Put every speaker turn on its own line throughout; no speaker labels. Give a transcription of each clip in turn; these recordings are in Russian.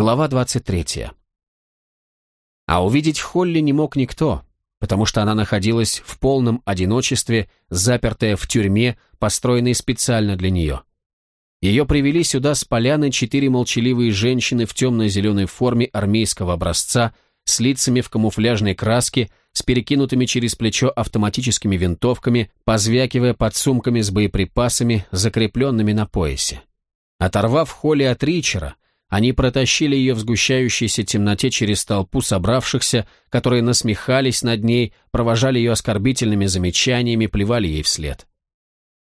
Глава 23. А увидеть Холли не мог никто, потому что она находилась в полном одиночестве, запертая в тюрьме, построенной специально для нее. Ее привели сюда с поляны четыре молчаливые женщины в темно-зеленой форме армейского образца, с лицами в камуфляжной краске, с перекинутыми через плечо автоматическими винтовками, позвякивая под сумками с боеприпасами, закрепленными на поясе. Оторвав Холли от Ричера, они протащили ее в сгущающейся темноте через толпу собравшихся, которые насмехались над ней, провожали ее оскорбительными замечаниями, плевали ей вслед.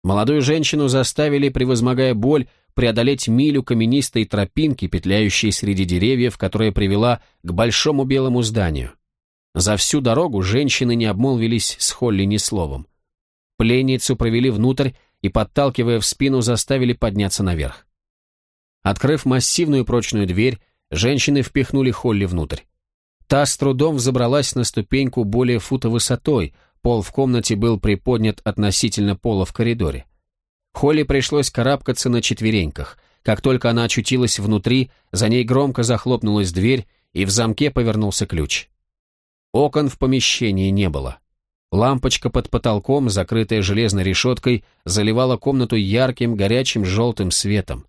Молодую женщину заставили, превозмогая боль, преодолеть милю каменистой тропинки, петляющей среди деревьев, которая привела к большому белому зданию. За всю дорогу женщины не обмолвились с Холли ни словом. Пленницу провели внутрь и, подталкивая в спину, заставили подняться наверх. Открыв массивную прочную дверь, женщины впихнули Холли внутрь. Та с трудом взобралась на ступеньку более фута высотой, пол в комнате был приподнят относительно пола в коридоре. Холли пришлось карабкаться на четвереньках. Как только она очутилась внутри, за ней громко захлопнулась дверь, и в замке повернулся ключ. Окон в помещении не было. Лампочка под потолком, закрытая железной решеткой, заливала комнату ярким горячим желтым светом.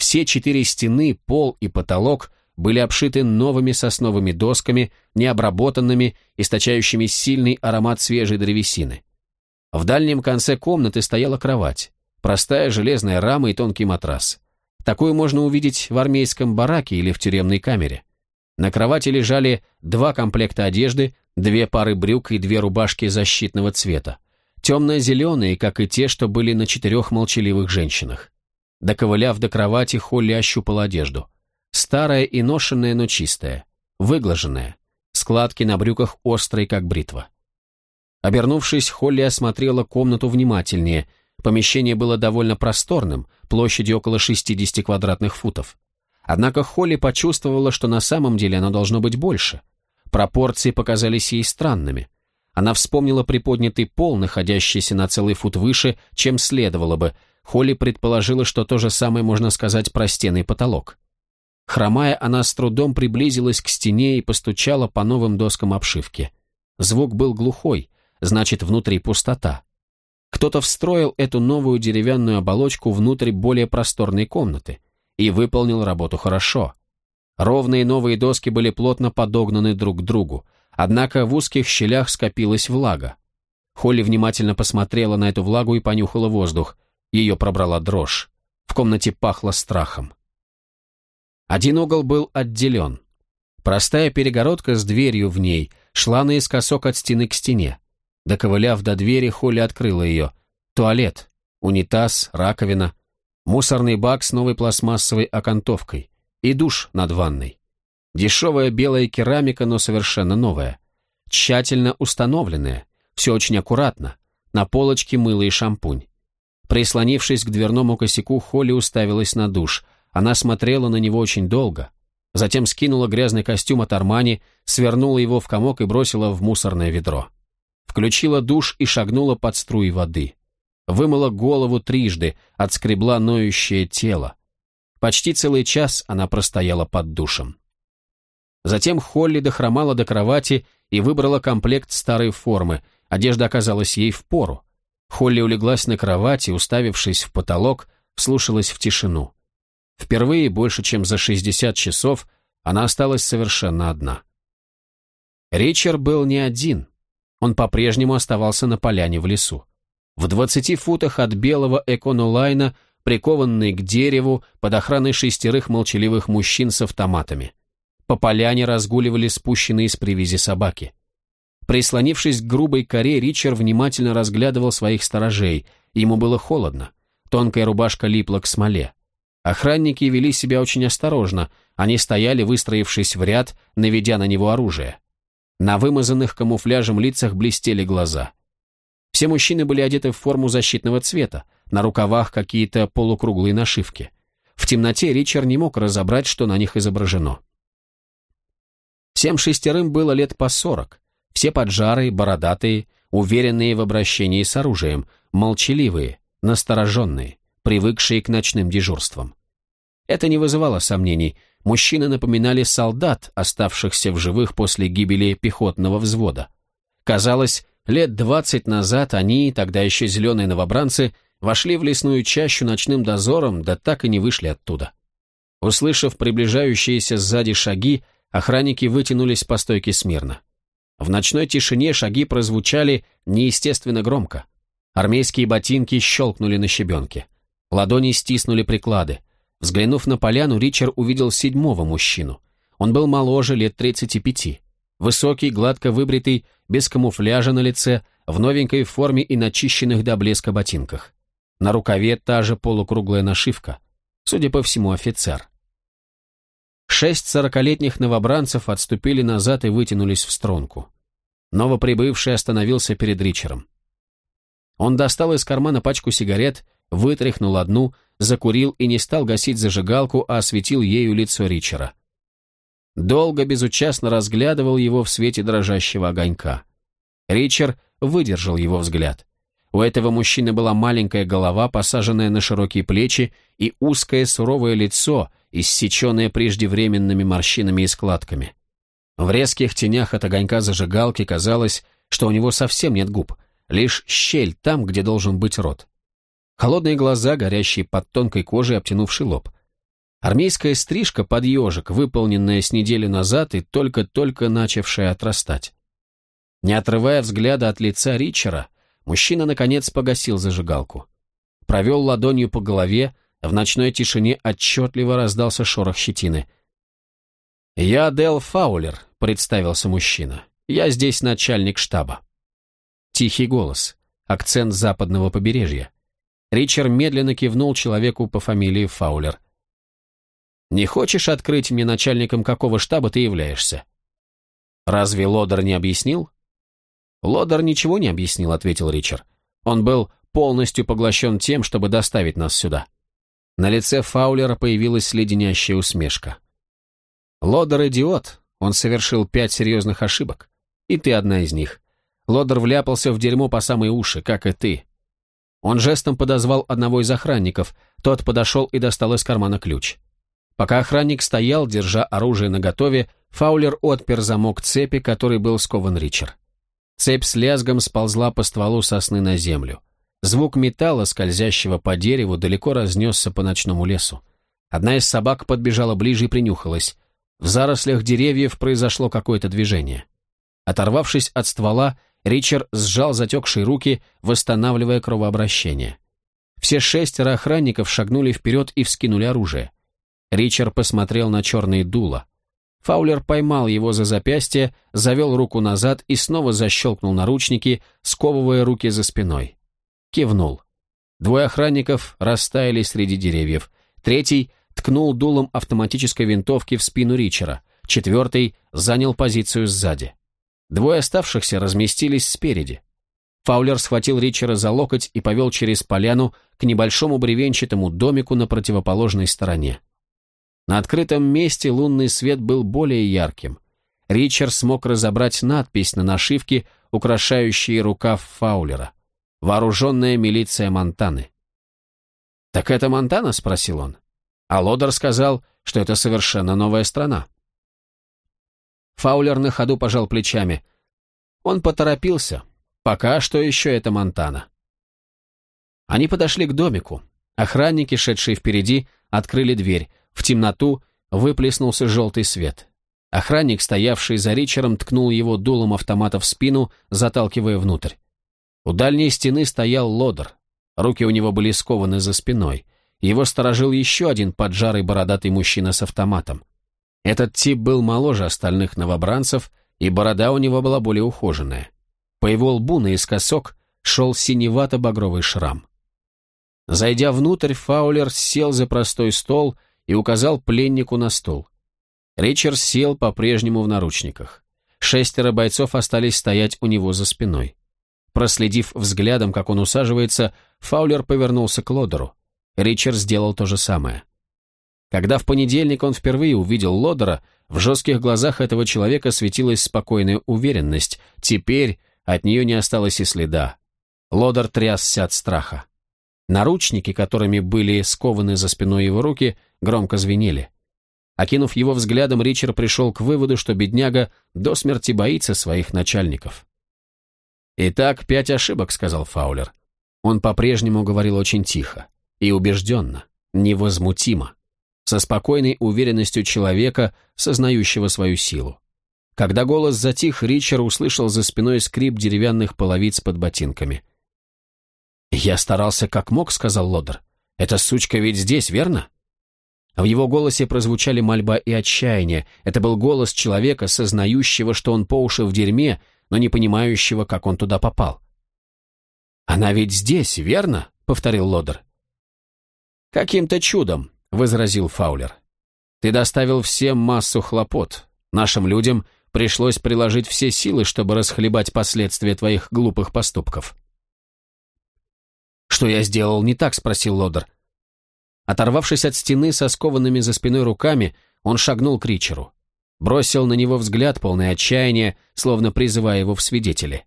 Все четыре стены, пол и потолок были обшиты новыми сосновыми досками, необработанными, источающими сильный аромат свежей древесины. В дальнем конце комнаты стояла кровать, простая железная рама и тонкий матрас. Такую можно увидеть в армейском бараке или в тюремной камере. На кровати лежали два комплекта одежды, две пары брюк и две рубашки защитного цвета. Темно-зеленые, как и те, что были на четырех молчаливых женщинах. Доковыляв до кровати, Холли ощупала одежду. Старая и ношенная, но чистая. Выглаженная. Складки на брюках острые, как бритва. Обернувшись, Холли осмотрела комнату внимательнее. Помещение было довольно просторным, площадью около 60 квадратных футов. Однако Холли почувствовала, что на самом деле оно должно быть больше. Пропорции показались ей странными. Она вспомнила приподнятый пол, находящийся на целый фут выше, чем следовало бы, Холли предположила, что то же самое можно сказать про стены и потолок. Хромая, она с трудом приблизилась к стене и постучала по новым доскам обшивки. Звук был глухой, значит, внутри пустота. Кто-то встроил эту новую деревянную оболочку внутрь более просторной комнаты и выполнил работу хорошо. Ровные новые доски были плотно подогнаны друг к другу, однако в узких щелях скопилась влага. Холли внимательно посмотрела на эту влагу и понюхала воздух – ее пробрала дрожь. В комнате пахло страхом. Один угол был отделен. Простая перегородка с дверью в ней шла наискосок от стены к стене. Доковыляв до двери, Холли открыла ее. Туалет, унитаз, раковина, мусорный бак с новой пластмассовой окантовкой и душ над ванной. Дешевая белая керамика, но совершенно новая. Тщательно установленная, все очень аккуратно. На полочке мыло и шампунь. Прислонившись к дверному косяку, Холли уставилась на душ. Она смотрела на него очень долго. Затем скинула грязный костюм от Армани, свернула его в комок и бросила в мусорное ведро. Включила душ и шагнула под струи воды. Вымыла голову трижды, отскребла ноющее тело. Почти целый час она простояла под душем. Затем Холли дохромала до кровати и выбрала комплект старой формы. Одежда оказалась ей в пору. Холли улеглась на кровати, уставившись в потолок, вслушалась в тишину. Впервые больше, чем за 60 часов, она осталась совершенно одна. Ричард был не один. Он по-прежнему оставался на поляне в лесу. В 20 футах от белого эконолайна, прикованный к дереву, под охраной шестерых молчаливых мужчин с автоматами. По поляне разгуливали спущенные с привязи собаки. Прислонившись к грубой коре, Ричард внимательно разглядывал своих сторожей. Ему было холодно. Тонкая рубашка липла к смоле. Охранники вели себя очень осторожно. Они стояли, выстроившись в ряд, наведя на него оружие. На вымазанных камуфляжем лицах блестели глаза. Все мужчины были одеты в форму защитного цвета, на рукавах какие-то полукруглые нашивки. В темноте Ричард не мог разобрать, что на них изображено. Всем шестерым было лет по сорок. Все поджарые, бородатые, уверенные в обращении с оружием, молчаливые, настороженные, привыкшие к ночным дежурствам. Это не вызывало сомнений. Мужчины напоминали солдат, оставшихся в живых после гибели пехотного взвода. Казалось, лет двадцать назад они, тогда еще зеленые новобранцы, вошли в лесную чащу ночным дозором, да так и не вышли оттуда. Услышав приближающиеся сзади шаги, охранники вытянулись по стойке смирно. В ночной тишине шаги прозвучали неестественно громко. Армейские ботинки щелкнули на щебенке. Ладони стиснули приклады. Взглянув на поляну, Ричард увидел седьмого мужчину. Он был моложе, лет 35. Высокий, гладко выбритый, без камуфляжа на лице, в новенькой форме и начищенных до блеска ботинках. На рукаве та же полукруглая нашивка. Судя по всему, офицер. Шесть сорокалетних новобранцев отступили назад и вытянулись в струнку. Новоприбывший остановился перед Ричером. Он достал из кармана пачку сигарет, вытряхнул одну, закурил и не стал гасить зажигалку, а осветил ею лицо Ричера. Долго безучастно разглядывал его в свете дрожащего огонька. Ричард выдержал его взгляд. У этого мужчины была маленькая голова, посаженная на широкие плечи, и узкое суровое лицо, иссеченное преждевременными морщинами и складками. В резких тенях от огонька зажигалки казалось, что у него совсем нет губ — лишь щель там, где должен быть рот. Холодные глаза, горящие под тонкой кожей, обтянувший лоб. Армейская стрижка под ежик, выполненная с недели назад и только-только начавшая отрастать. Не отрывая взгляда от лица Ричера, мужчина, наконец, погасил зажигалку. Провел ладонью по голове, в ночной тишине отчетливо раздался шорох щетины. «Я Дел Фаулер», — представился мужчина. «Я здесь начальник штаба». Тихий голос. Акцент западного побережья. Ричард медленно кивнул человеку по фамилии Фаулер. «Не хочешь открыть мне начальником какого штаба ты являешься?» «Разве Лодер не объяснил?» «Лодер ничего не объяснил», — ответил Ричард. «Он был полностью поглощен тем, чтобы доставить нас сюда». На лице Фаулера появилась леденящая усмешка. «Лодер идиот. Он совершил пять серьезных ошибок. И ты одна из них. Лодер вляпался в дерьмо по самые уши, как и ты. Он жестом подозвал одного из охранников, тот подошел и достал из кармана ключ. Пока охранник стоял, держа оружие наготове, Фаулер отпер замок цепи, который был скован Ричард. Цепь с лязгом сползла по стволу сосны на землю. Звук металла, скользящего по дереву, далеко разнесся по ночному лесу. Одна из собак подбежала ближе и принюхалась. В зарослях деревьев произошло какое-то движение. Оторвавшись от ствола, Ричард сжал затекшие руки, восстанавливая кровообращение. Все шестеро охранников шагнули вперед и вскинули оружие. Ричард посмотрел на черные дула. Фаулер поймал его за запястье, завел руку назад и снова защелкнул наручники, сковывая руки за спиной. Кивнул. Двое охранников растаяли среди деревьев. Третий ткнул дулом автоматической винтовки в спину Ричера. Четвертый занял позицию сзади. Двое оставшихся разместились спереди. Фаулер схватил Ричера за локоть и повел через поляну к небольшому бревенчатому домику на противоположной стороне. На открытом месте лунный свет был более ярким. Ричард смог разобрать надпись на нашивке, украшающей рукав Фаулера. «Вооруженная милиция Монтаны». «Так это Монтана?» — спросил он. А Лодер сказал, что это совершенно новая страна. Фаулер на ходу пожал плечами. Он поторопился. Пока что еще это Монтана. Они подошли к домику. Охранники, шедшие впереди, открыли дверь. В темноту выплеснулся желтый свет. Охранник, стоявший за Ричером, ткнул его дулом автомата в спину, заталкивая внутрь. У дальней стены стоял лодер. Руки у него были скованы за спиной. Его сторожил еще один поджарый бородатый мужчина с автоматом. Этот тип был моложе остальных новобранцев, и борода у него была более ухоженная. По его лбу наискосок шел синевато-багровый шрам. Зайдя внутрь, Фаулер сел за простой стол и указал пленнику на стул. Ричард сел по-прежнему в наручниках. Шестеро бойцов остались стоять у него за спиной. Проследив взглядом, как он усаживается, Фаулер повернулся к Лодеру. Ричард сделал то же самое. Когда в понедельник он впервые увидел Лодера, в жестких глазах этого человека светилась спокойная уверенность. Теперь от нее не осталось и следа. Лодер трясся от страха. Наручники, которыми были скованы за спиной его руки, громко звенели. Окинув его взглядом, Ричард пришел к выводу, что бедняга до смерти боится своих начальников. «Итак, пять ошибок», — сказал Фаулер. Он по-прежнему говорил очень тихо и убежденно, невозмутимо, со спокойной уверенностью человека, сознающего свою силу. Когда голос затих, Ричард услышал за спиной скрип деревянных половиц под ботинками. «Я старался как мог», — сказал Лодер. «Эта сучка ведь здесь, верно?» В его голосе прозвучали мольба и отчаяние. Это был голос человека, сознающего, что он по уши в дерьме, но не понимающего, как он туда попал. «Она ведь здесь, верно?» — повторил Лодер. «Каким-то чудом», — возразил Фаулер. «Ты доставил всем массу хлопот. Нашим людям пришлось приложить все силы, чтобы расхлебать последствия твоих глупых поступков». «Что я сделал не так?» — спросил Лодер. Оторвавшись от стены со скованными за спиной руками, он шагнул к Ричеру. Бросил на него взгляд, полный отчаяния, словно призывая его в свидетели.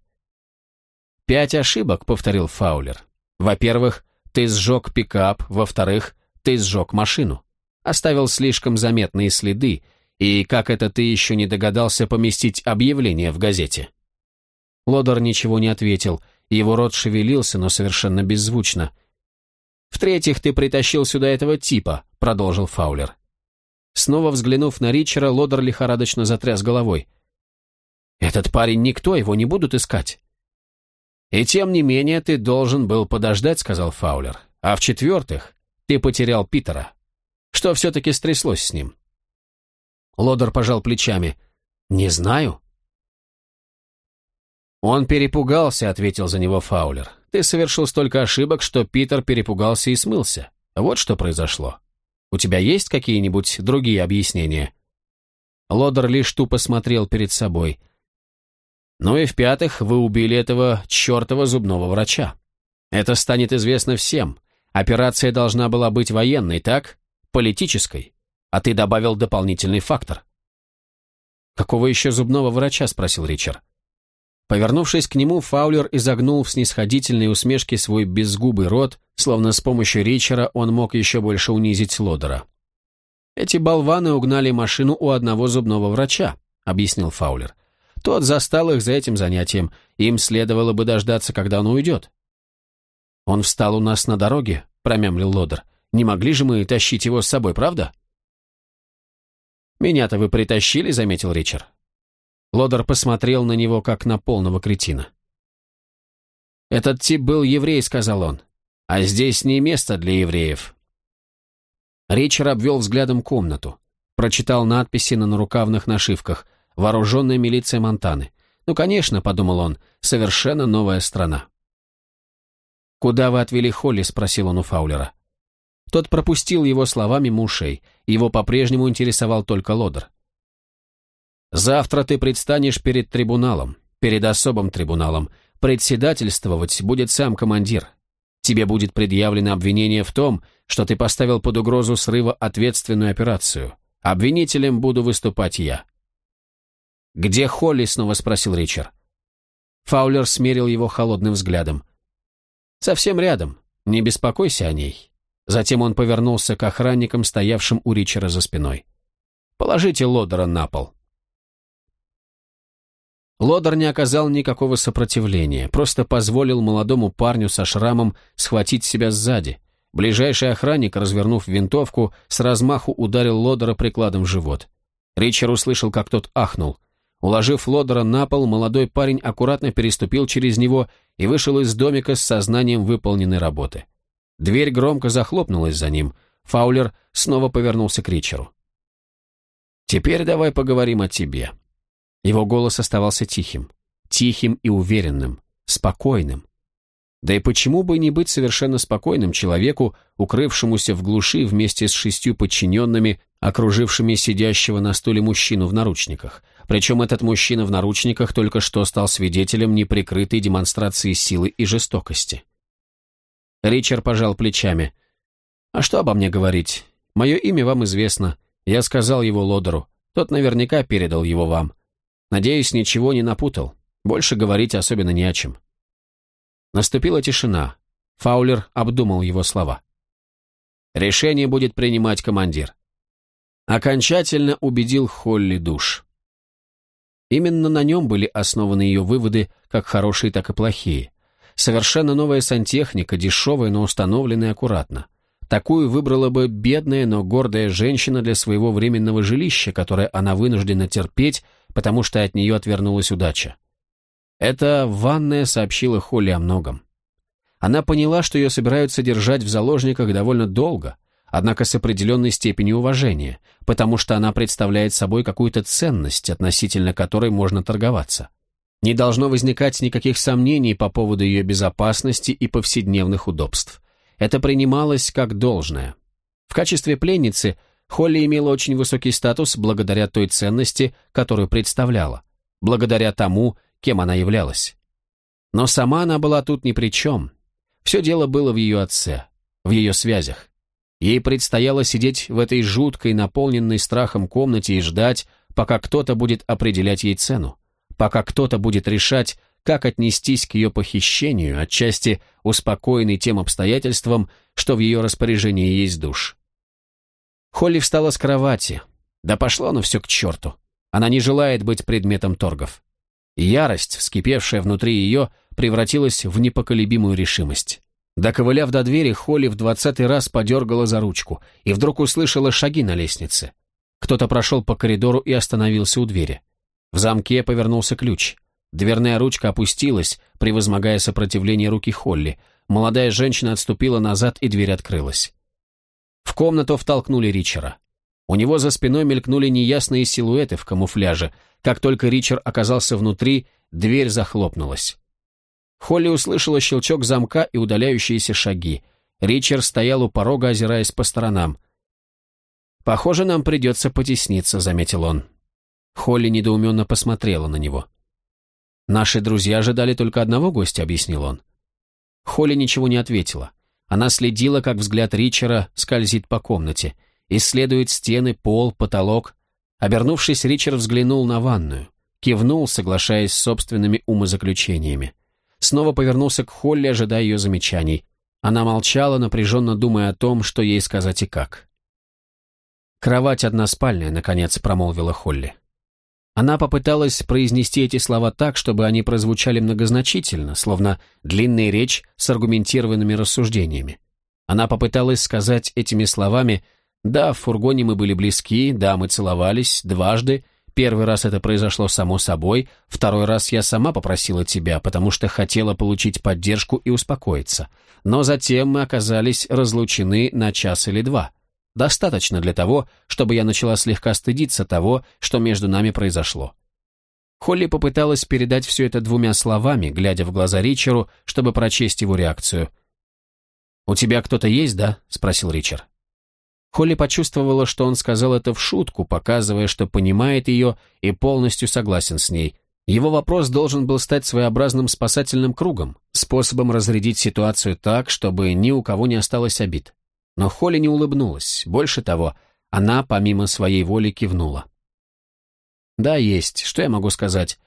«Пять ошибок», — повторил Фаулер. «Во-первых, ты сжег пикап, во-вторых, ты сжег машину. Оставил слишком заметные следы, и как это ты еще не догадался поместить объявление в газете?» Лодор ничего не ответил, его рот шевелился, но совершенно беззвучно. «В-третьих, ты притащил сюда этого типа», — продолжил Фаулер. Снова взглянув на Ричера, Лодер лихорадочно затряс головой. «Этот парень никто, его не будут искать». «И тем не менее ты должен был подождать», — сказал Фаулер. «А в-четвертых, ты потерял Питера. Что все-таки стряслось с ним?» Лодер пожал плечами. «Не знаю». «Он перепугался», — ответил за него Фаулер. Ты совершил столько ошибок, что Питер перепугался и смылся. Вот что произошло. У тебя есть какие-нибудь другие объяснения?» Лодер лишь тупо смотрел перед собой. «Ну и в-пятых, вы убили этого чертова зубного врача. Это станет известно всем. Операция должна была быть военной, так? Политической. А ты добавил дополнительный фактор». «Какого еще зубного врача?» – спросил Ричард. Повернувшись к нему, Фаулер изогнул в снисходительной усмешке свой безгубый рот, словно с помощью Ричера он мог еще больше унизить Лодера. «Эти болваны угнали машину у одного зубного врача», — объяснил Фаулер. «Тот застал их за этим занятием. Им следовало бы дождаться, когда он уйдет». «Он встал у нас на дороге», — промямлил Лодер. «Не могли же мы тащить его с собой, правда?» «Меня-то вы притащили», — заметил Ричард. Лодер посмотрел на него, как на полного кретина. «Этот тип был еврей», — сказал он. «А здесь не место для евреев». Ричард обвел взглядом комнату. Прочитал надписи на нарукавных нашивках «Вооруженная милиция Монтаны». «Ну, конечно», — подумал он, — «совершенно новая страна». «Куда вы отвели Холли?» — спросил он у Фаулера. Тот пропустил его словами мимо ушей. Его по-прежнему интересовал только Лодер. Завтра ты предстанешь перед трибуналом, перед особым трибуналом. Председательствовать будет сам командир. Тебе будет предъявлено обвинение в том, что ты поставил под угрозу срыва ответственную операцию. Обвинителем буду выступать я». «Где Холли?» — снова спросил Ричард. Фаулер смерил его холодным взглядом. «Совсем рядом. Не беспокойся о ней». Затем он повернулся к охранникам, стоявшим у Ричера за спиной. «Положите Лодера на пол». Лодер не оказал никакого сопротивления, просто позволил молодому парню со шрамом схватить себя сзади. Ближайший охранник, развернув винтовку, с размаху ударил Лодера прикладом в живот. Ричард услышал, как тот ахнул. Уложив Лодера на пол, молодой парень аккуратно переступил через него и вышел из домика с сознанием выполненной работы. Дверь громко захлопнулась за ним. Фаулер снова повернулся к Ричеру. «Теперь давай поговорим о тебе», его голос оставался тихим, тихим и уверенным, спокойным. Да и почему бы не быть совершенно спокойным человеку, укрывшемуся в глуши вместе с шестью подчиненными, окружившими сидящего на стуле мужчину в наручниках. Причем этот мужчина в наручниках только что стал свидетелем неприкрытой демонстрации силы и жестокости. Ричард пожал плечами. «А что обо мне говорить? Мое имя вам известно. Я сказал его Лодеру. Тот наверняка передал его вам. Надеюсь, ничего не напутал. Больше говорить особенно не о чем. Наступила тишина. Фаулер обдумал его слова. Решение будет принимать командир. Окончательно убедил Холли душ. Именно на нем были основаны ее выводы, как хорошие, так и плохие. Совершенно новая сантехника, дешевая, но установленная аккуратно. Такую выбрала бы бедная, но гордая женщина для своего временного жилища, которое она вынуждена терпеть, потому что от нее отвернулась удача. Эта ванная сообщила Холли о многом. Она поняла, что ее собираются держать в заложниках довольно долго, однако с определенной степенью уважения, потому что она представляет собой какую-то ценность, относительно которой можно торговаться. Не должно возникать никаких сомнений по поводу ее безопасности и повседневных удобств. Это принималось как должное. В качестве пленницы Холли имела очень высокий статус благодаря той ценности, которую представляла, благодаря тому, кем она являлась. Но сама она была тут ни при чем. Все дело было в ее отце, в ее связях. Ей предстояло сидеть в этой жуткой, наполненной страхом комнате и ждать, пока кто-то будет определять ей цену, пока кто-то будет решать, как отнестись к ее похищению, отчасти успокоенный тем обстоятельством, что в ее распоряжении есть душ. Холли встала с кровати. Да пошло оно все к черту. Она не желает быть предметом торгов. Ярость, вскипевшая внутри ее, превратилась в непоколебимую решимость. Доковыляв до двери, Холли в двадцатый раз подергала за ручку и вдруг услышала шаги на лестнице. Кто-то прошел по коридору и остановился у двери. В замке повернулся ключ. Дверная ручка опустилась, превозмогая сопротивление руки Холли. Молодая женщина отступила назад, и дверь открылась. В комнату втолкнули Ричера. У него за спиной мелькнули неясные силуэты в камуфляже. Как только Ричард оказался внутри, дверь захлопнулась. Холли услышала щелчок замка и удаляющиеся шаги. Ричард стоял у порога, озираясь по сторонам. «Похоже, нам придется потесниться», — заметил он. Холли недоуменно посмотрела на него. «Наши друзья ожидали только одного гостя», — объяснил он. Холли ничего не ответила. Она следила, как взгляд Ричера скользит по комнате, исследует стены, пол, потолок. Обернувшись, Ричард взглянул на ванную, кивнул, соглашаясь с собственными умозаключениями. Снова повернулся к Холли, ожидая ее замечаний. Она молчала, напряженно думая о том, что ей сказать и как. «Кровать односпальная», — наконец промолвила Холли. Она попыталась произнести эти слова так, чтобы они прозвучали многозначительно, словно длинная речь с аргументированными рассуждениями. Она попыталась сказать этими словами «Да, в фургоне мы были близки, да, мы целовались дважды, Первый раз это произошло само собой, второй раз я сама попросила тебя, потому что хотела получить поддержку и успокоиться. Но затем мы оказались разлучены на час или два. Достаточно для того, чтобы я начала слегка стыдиться того, что между нами произошло. Холли попыталась передать все это двумя словами, глядя в глаза Ричеру, чтобы прочесть его реакцию. «У тебя кто-то есть, да?» — спросил Ричард. Холли почувствовала, что он сказал это в шутку, показывая, что понимает ее и полностью согласен с ней. Его вопрос должен был стать своеобразным спасательным кругом, способом разрядить ситуацию так, чтобы ни у кого не осталось обид. Но Холли не улыбнулась. Больше того, она, помимо своей воли, кивнула. «Да, есть. Что я могу сказать?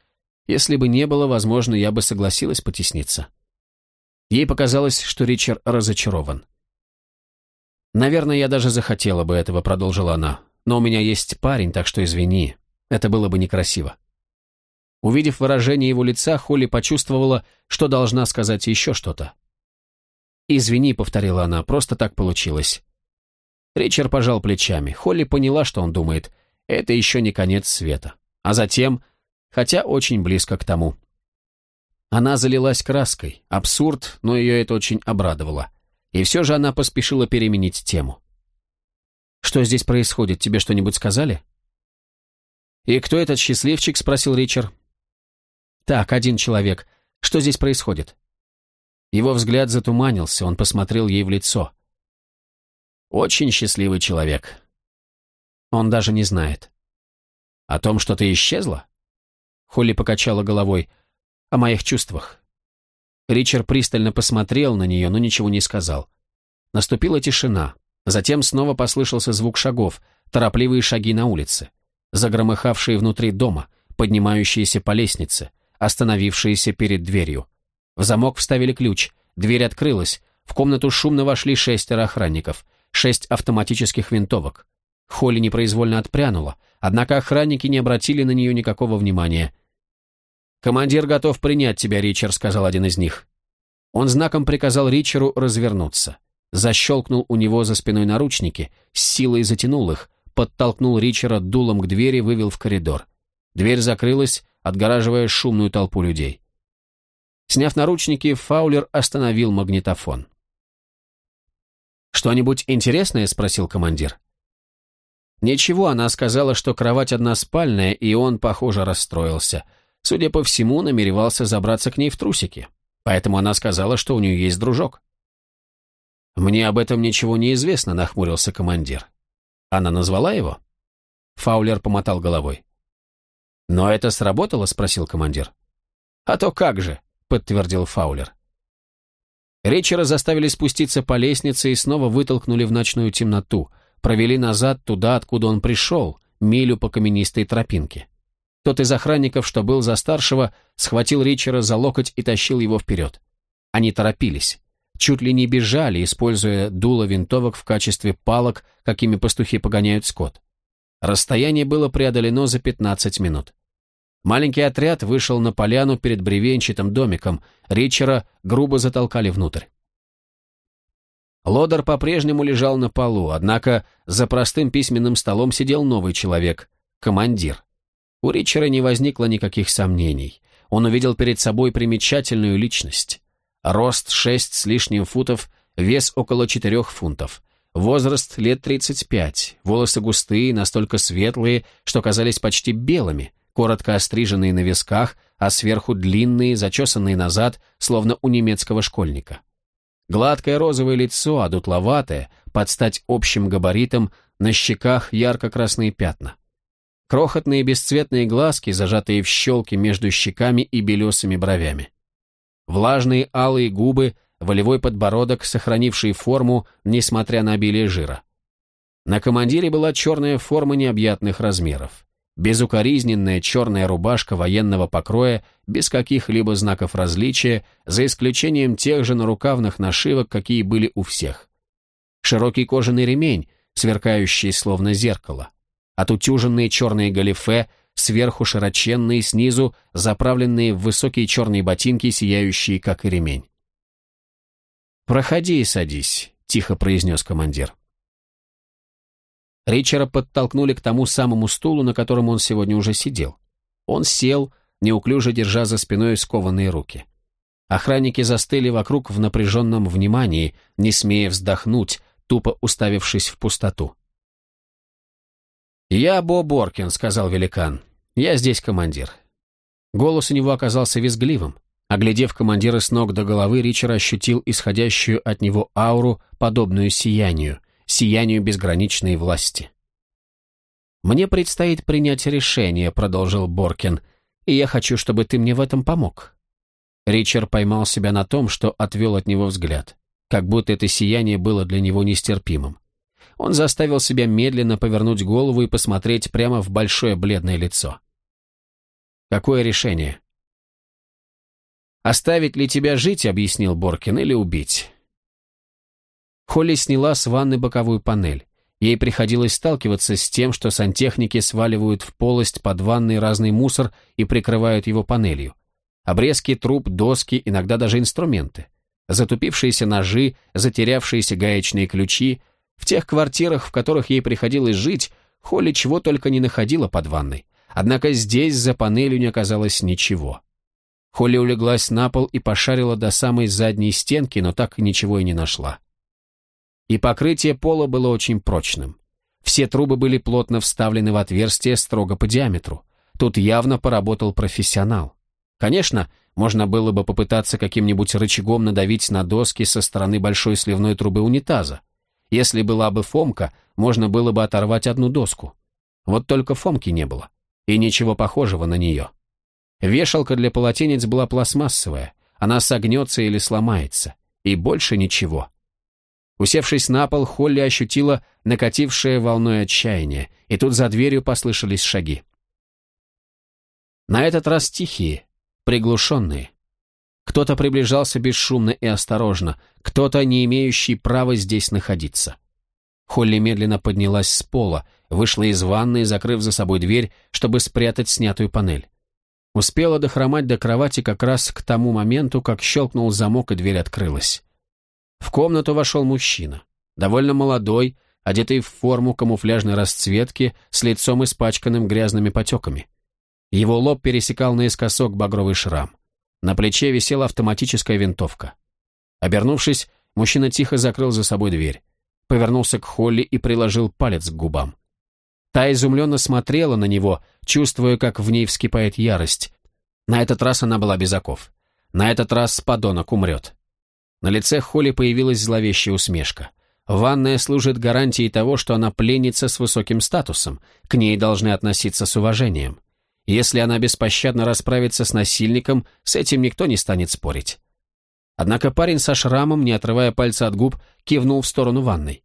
Если бы не было, возможно, я бы согласилась потесниться». Ей показалось, что Ричард разочарован. «Наверное, я даже захотела бы этого», — продолжила она. «Но у меня есть парень, так что извини. Это было бы некрасиво». Увидев выражение его лица, Холли почувствовала, что должна сказать еще что-то. «Извини», — повторила она, — «просто так получилось». Ричард пожал плечами. Холли поняла, что он думает. Это еще не конец света. А затем, хотя очень близко к тому. Она залилась краской. Абсурд, но ее это очень обрадовало. И все же она поспешила переменить тему. «Что здесь происходит? Тебе что-нибудь сказали?» «И кто этот счастливчик?» — спросил Ричард. «Так, один человек. Что здесь происходит?» Его взгляд затуманился, он посмотрел ей в лицо. «Очень счастливый человек. Он даже не знает. О том, что ты исчезла?» Холли покачала головой. «О моих чувствах. Ричард пристально посмотрел на нее, но ничего не сказал. Наступила тишина. Затем снова послышался звук шагов, торопливые шаги на улице, загромыхавшие внутри дома, поднимающиеся по лестнице, остановившиеся перед дверью. В замок вставили ключ, дверь открылась, в комнату шумно вошли шестеро охранников. шесть автоматических винтовок. Холли непроизвольно отпрянула, однако охранники не обратили на нее никакого внимания. «Командир готов принять тебя, Ричард», — сказал один из них. Он знаком приказал Ричеру развернуться. Защелкнул у него за спиной наручники, с силой затянул их, подтолкнул Ричера дулом к двери, вывел в коридор. Дверь закрылась, отгораживая шумную толпу людей. Сняв наручники, Фаулер остановил магнитофон. «Что-нибудь интересное?» — спросил командир. Ничего, она сказала, что кровать односпальная, и он, похоже, расстроился. Судя по всему, намеревался забраться к ней в трусики. Поэтому она сказала, что у нее есть дружок. «Мне об этом ничего не известно», — нахмурился командир. «Она назвала его?» Фаулер помотал головой. «Но это сработало?» — спросил командир. «А то как же», — подтвердил Фаулер. Ричера заставили спуститься по лестнице и снова вытолкнули в ночную темноту, провели назад туда, откуда он пришел, милю по каменистой тропинке. Тот из охранников, что был за старшего, схватил Ричера за локоть и тащил его вперед. Они торопились. Чуть ли не бежали, используя дуло винтовок в качестве палок, какими пастухи погоняют скот. Расстояние было преодолено за 15 минут. Маленький отряд вышел на поляну перед бревенчатым домиком. Ричера грубо затолкали внутрь. Лодер по-прежнему лежал на полу, однако за простым письменным столом сидел новый человек — командир. У Ричера не возникло никаких сомнений. Он увидел перед собой примечательную личность. Рост шесть с лишним футов, вес около четырех фунтов. Возраст лет 35, волосы густые, настолько светлые, что казались почти белыми, коротко остриженные на висках, а сверху длинные, зачесанные назад, словно у немецкого школьника. Гладкое розовое лицо, одутловатое, под стать общим габаритам, на щеках ярко-красные пятна. Крохотные бесцветные глазки, зажатые в щелки между щеками и белесыми бровями. Влажные алые губы, волевой подбородок, сохранивший форму, несмотря на обилие жира. На командире была черная форма необъятных размеров. Безукоризненная черная рубашка военного покроя, без каких-либо знаков различия, за исключением тех же нарукавных нашивок, какие были у всех. Широкий кожаный ремень, сверкающий словно зеркало. Отутюженные черные галифе, сверху широченные, снизу заправленные в высокие черные ботинки, сияющие, как и ремень. «Проходи и садись», — тихо произнес командир. Ричера подтолкнули к тому самому стулу, на котором он сегодня уже сидел. Он сел, неуклюже держа за спиной скованные руки. Охранники застыли вокруг в напряженном внимании, не смея вздохнуть, тупо уставившись в пустоту. «Я Бо Боркин», — сказал великан. «Я здесь командир». Голос у него оказался визгливым. Оглядев командира с ног до головы, Ричард ощутил исходящую от него ауру, подобную сиянию, сиянию безграничной власти. «Мне предстоит принять решение», — продолжил Боркин, «и я хочу, чтобы ты мне в этом помог». Ричард поймал себя на том, что отвел от него взгляд, как будто это сияние было для него нестерпимым. Он заставил себя медленно повернуть голову и посмотреть прямо в большое бледное лицо. «Какое решение?» «Оставить ли тебя жить, — объяснил Боркин, — или убить? Холли сняла с ванны боковую панель. Ей приходилось сталкиваться с тем, что сантехники сваливают в полость под ванной разный мусор и прикрывают его панелью. Обрезки труб, доски, иногда даже инструменты. Затупившиеся ножи, затерявшиеся гаечные ключи. В тех квартирах, в которых ей приходилось жить, Холли чего только не находила под ванной. Однако здесь за панелью не оказалось ничего. Холли улеглась на пол и пошарила до самой задней стенки, но так ничего и не нашла и покрытие пола было очень прочным. Все трубы были плотно вставлены в отверстия строго по диаметру. Тут явно поработал профессионал. Конечно, можно было бы попытаться каким-нибудь рычагом надавить на доски со стороны большой сливной трубы унитаза. Если была бы фомка, можно было бы оторвать одну доску. Вот только фомки не было. И ничего похожего на нее. Вешалка для полотенец была пластмассовая. Она согнется или сломается. И больше ничего. Усевшись на пол, Холли ощутила накатившее волной отчаяние, и тут за дверью послышались шаги. На этот раз тихие, приглушенные. Кто-то приближался бесшумно и осторожно, кто-то, не имеющий права здесь находиться. Холли медленно поднялась с пола, вышла из ванной, закрыв за собой дверь, чтобы спрятать снятую панель. Успела дохромать до кровати как раз к тому моменту, как щелкнул замок и дверь открылась. В комнату вошел мужчина, довольно молодой, одетый в форму камуфляжной расцветки, с лицом испачканным грязными потеками. Его лоб пересекал наискосок багровый шрам. На плече висела автоматическая винтовка. Обернувшись, мужчина тихо закрыл за собой дверь. Повернулся к Холли и приложил палец к губам. Та изумленно смотрела на него, чувствуя, как в ней вскипает ярость. На этот раз она была без оков. На этот раз подонок умрет. На лице Холли появилась зловещая усмешка. Ванная служит гарантией того, что она пленница с высоким статусом, к ней должны относиться с уважением. Если она беспощадно расправится с насильником, с этим никто не станет спорить. Однако парень со шрамом, не отрывая пальца от губ, кивнул в сторону ванной.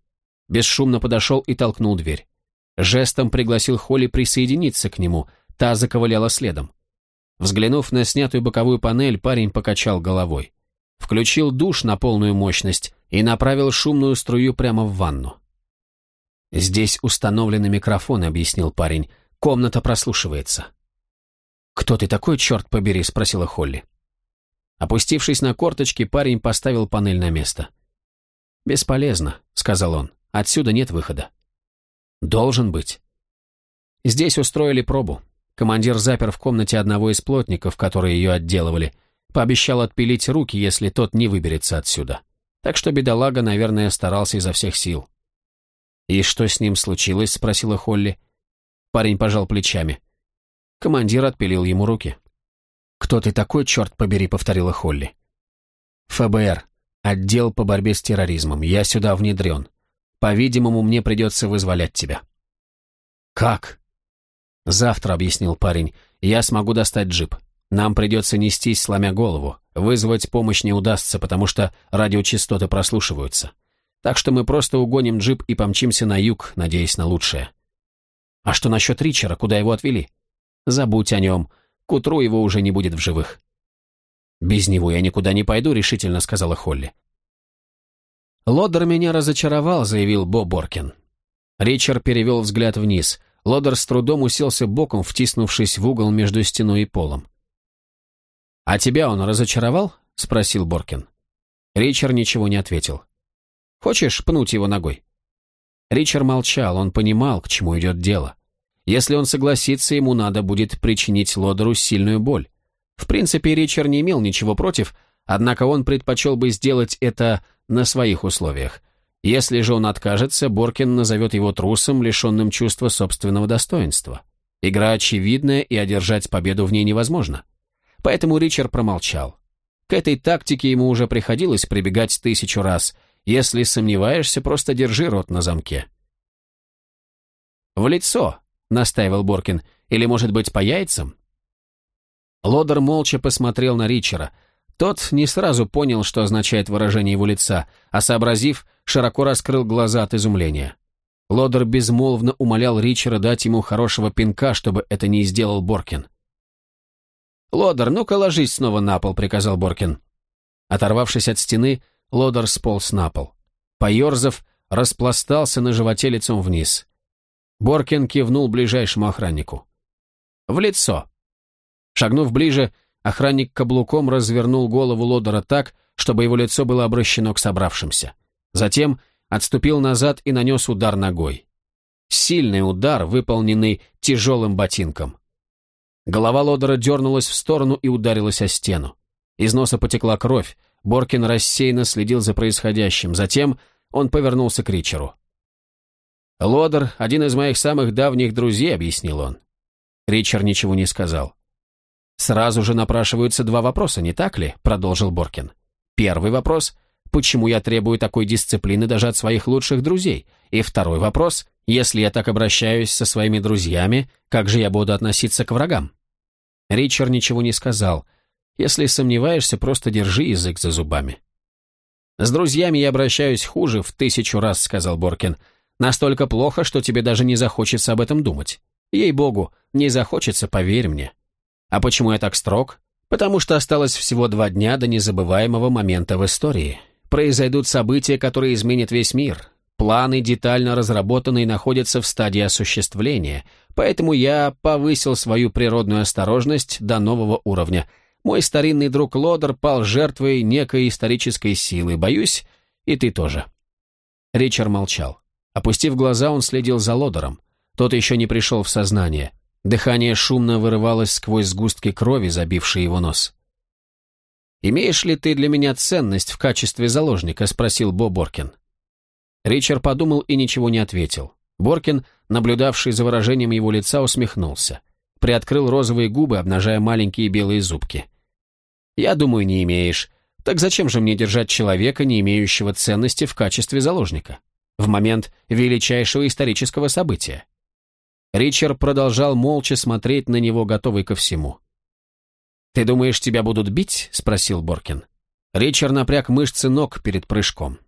Бесшумно подошел и толкнул дверь. Жестом пригласил Холли присоединиться к нему, та заковыляла следом. Взглянув на снятую боковую панель, парень покачал головой. Включил душ на полную мощность и направил шумную струю прямо в ванну. «Здесь установлены микрофоны», — объяснил парень. «Комната прослушивается». «Кто ты такой, черт побери?» — спросила Холли. Опустившись на корточки, парень поставил панель на место. «Бесполезно», — сказал он. «Отсюда нет выхода». Должен быть. Здесь устроили пробу. Командир запер в комнате одного из плотников, которые ее отделывали. Пообещал отпилить руки, если тот не выберется отсюда. Так что бедолага, наверное, старался изо всех сил. «И что с ним случилось?» — спросила Холли. Парень пожал плечами. Командир отпилил ему руки. «Кто ты такой, черт побери?» — повторила Холли. «ФБР. Отдел по борьбе с терроризмом. Я сюда внедрен. По-видимому, мне придется вызволять тебя». «Как?» «Завтра», — объяснил парень, — «я смогу достать джип. Нам придется нестись, сломя голову. Вызвать помощь не удастся, потому что радиочастоты прослушиваются. Так что мы просто угоним джип и помчимся на юг, надеясь на лучшее». «А что насчет Ричера? Куда его отвели?» «Забудь о нем. К утру его уже не будет в живых». «Без него я никуда не пойду», — решительно сказала Холли. «Лодер меня разочаровал», — заявил Бо Боркин. Ричард перевел взгляд вниз. Лодер с трудом уселся боком, втиснувшись в угол между стеной и полом. «А тебя он разочаровал?» — спросил Боркин. Ричард ничего не ответил. «Хочешь пнуть его ногой?» Ричард молчал, он понимал, к чему идет дело. Если он согласится, ему надо будет причинить Лодеру сильную боль. В принципе, Ричард не имел ничего против, однако он предпочел бы сделать это на своих условиях. Если же он откажется, Боркин назовет его трусом, лишенным чувства собственного достоинства. Игра очевидная, и одержать победу в ней невозможно. Поэтому Ричард промолчал. К этой тактике ему уже приходилось прибегать тысячу раз. Если сомневаешься, просто держи рот на замке. «В лицо», — настаивал Боркин, — «или, может быть, по яйцам?» Лодер молча посмотрел на Ричера — тот не сразу понял, что означает выражение его лица, а сообразив, широко раскрыл глаза от изумления. Лодер безмолвно умолял Ричера дать ему хорошего пинка, чтобы это не сделал Боркин. «Лодер, ну-ка ложись снова на пол», — приказал Боркин. Оторвавшись от стены, Лодер сполз на пол. Поерзав, распластался на животе лицом вниз. Боркин кивнул ближайшему охраннику. «В лицо». Шагнув ближе, Охранник каблуком развернул голову Лодера так, чтобы его лицо было обращено к собравшимся. Затем отступил назад и нанес удар ногой. Сильный удар, выполненный тяжелым ботинком. Голова Лодера дернулась в сторону и ударилась о стену. Из носа потекла кровь, Боркин рассеянно следил за происходящим. Затем он повернулся к Ричеру. «Лодер — один из моих самых давних друзей», — объяснил он. Ричард ничего не сказал. Сразу же напрашиваются два вопроса, не так ли? Продолжил Боркин. Первый вопрос – почему я требую такой дисциплины даже от своих лучших друзей? И второй вопрос – если я так обращаюсь со своими друзьями, как же я буду относиться к врагам? Ричард ничего не сказал. Если сомневаешься, просто держи язык за зубами. «С друзьями я обращаюсь хуже в тысячу раз», — сказал Боркин. «Настолько плохо, что тебе даже не захочется об этом думать. Ей-богу, не захочется, поверь мне». А почему я так строг? Потому что осталось всего два дня до незабываемого момента в истории. Произойдут события, которые изменят весь мир. План Планы детально разработаны и находятся в стадии осуществления, поэтому я повысил свою природную осторожность до нового уровня. Мой старинный друг Лодер пал жертвой некой исторической силы. Боюсь, и ты тоже». Ричард молчал. Опустив глаза, он следил за Лодером. Тот еще не пришел в сознание. Дыхание шумно вырывалось сквозь сгустки крови, забившие его нос. «Имеешь ли ты для меня ценность в качестве заложника?» — спросил Бо Боркин. Ричард подумал и ничего не ответил. Боркин, наблюдавший за выражением его лица, усмехнулся. Приоткрыл розовые губы, обнажая маленькие белые зубки. «Я думаю, не имеешь. Так зачем же мне держать человека, не имеющего ценности в качестве заложника? В момент величайшего исторического события». Ричард продолжал молча смотреть на него, готовый ко всему. «Ты думаешь, тебя будут бить?» — спросил Боркин. Ричард напряг мышцы ног перед прыжком.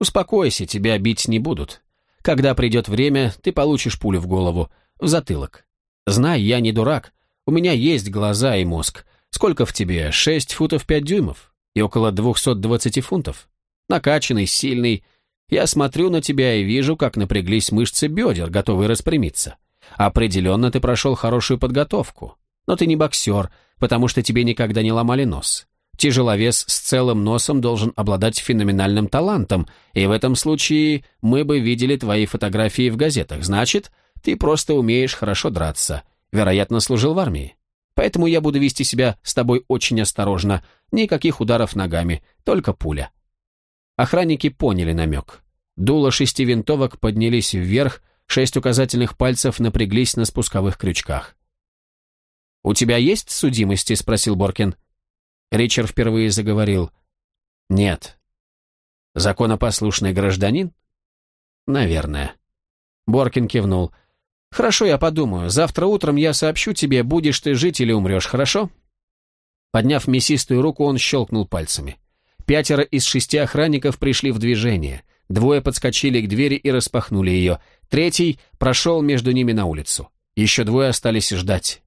Успокойся, тебя бить не будут. Когда придет время, ты получишь пулю в голову, в затылок. Знай, я не дурак. У меня есть глаза и мозг. Сколько в тебе? Шесть футов пять дюймов? И около двухсот двадцати фунтов? Накачанный, сильный. Я смотрю на тебя и вижу, как напряглись мышцы бедер, готовые распрямиться. Определенно ты прошел хорошую подготовку. Но ты не боксер, потому что тебе никогда не ломали нос. Тяжеловес с целым носом должен обладать феноменальным талантом, и в этом случае мы бы видели твои фотографии в газетах. Значит, ты просто умеешь хорошо драться. Вероятно, служил в армии. Поэтому я буду вести себя с тобой очень осторожно. Никаких ударов ногами, только пуля». Охранники поняли намек. Дуло шести винтовок поднялись вверх, шесть указательных пальцев напряглись на спусковых крючках. «У тебя есть судимости?» – спросил Боркин. Ричард впервые заговорил. «Нет». «Законопослушный гражданин?» «Наверное». Боркин кивнул. «Хорошо, я подумаю. Завтра утром я сообщу тебе, будешь ты жить или умрешь, хорошо?» Подняв мясистую руку, он щелкнул пальцами. Пятеро из шести охранников пришли в движение. Двое подскочили к двери и распахнули ее. Третий прошел между ними на улицу. Еще двое остались ждать.